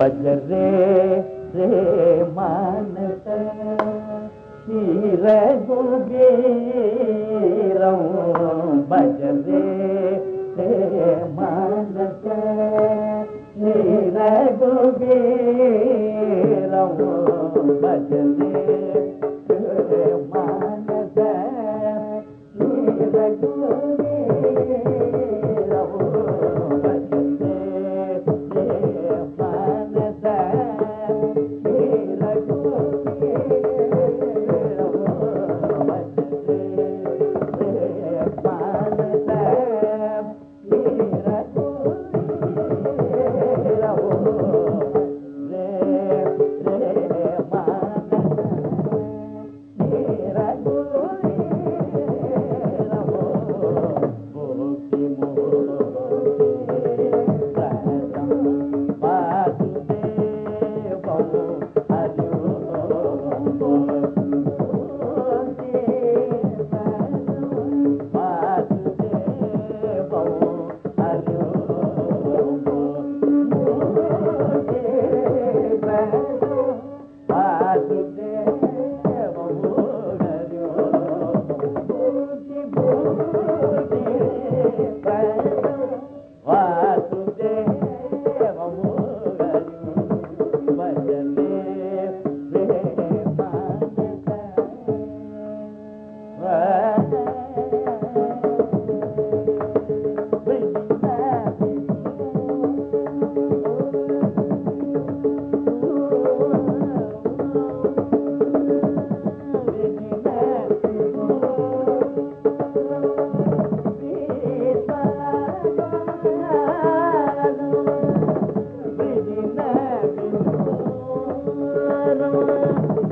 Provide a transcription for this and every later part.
पजरे से मानता बजरे मानस। नीर गुबेरौ बजरे मानस। नीर गुबे Bye. ਰਵਾਂ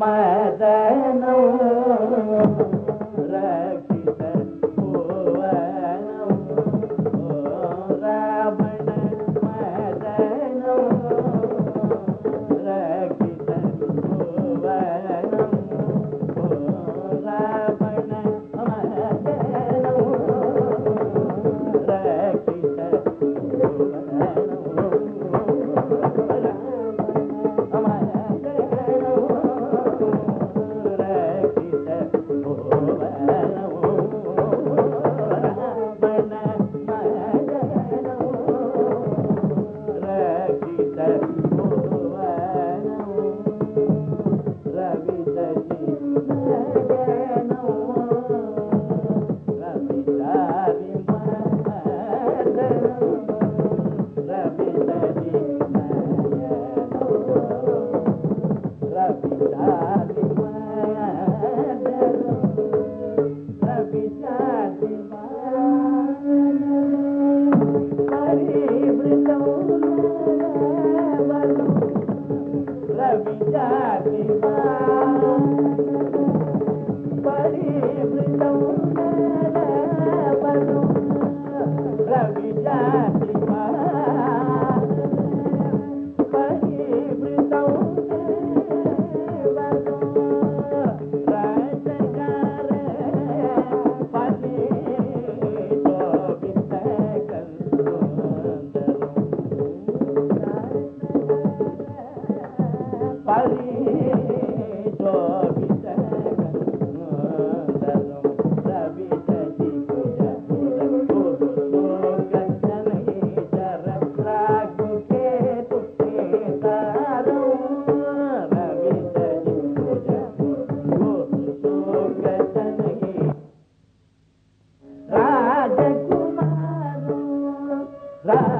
ಮದನೋ परिृ pasar.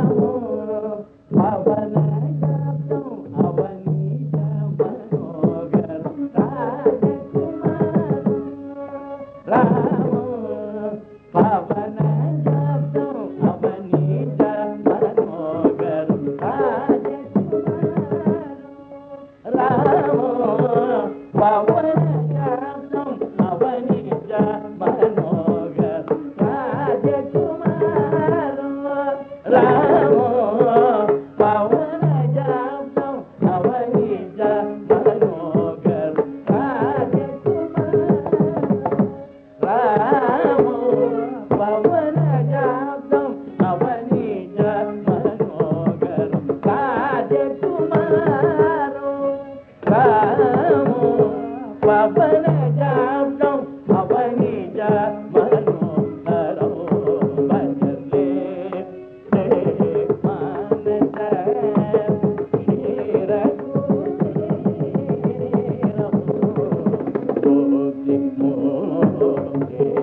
Thank.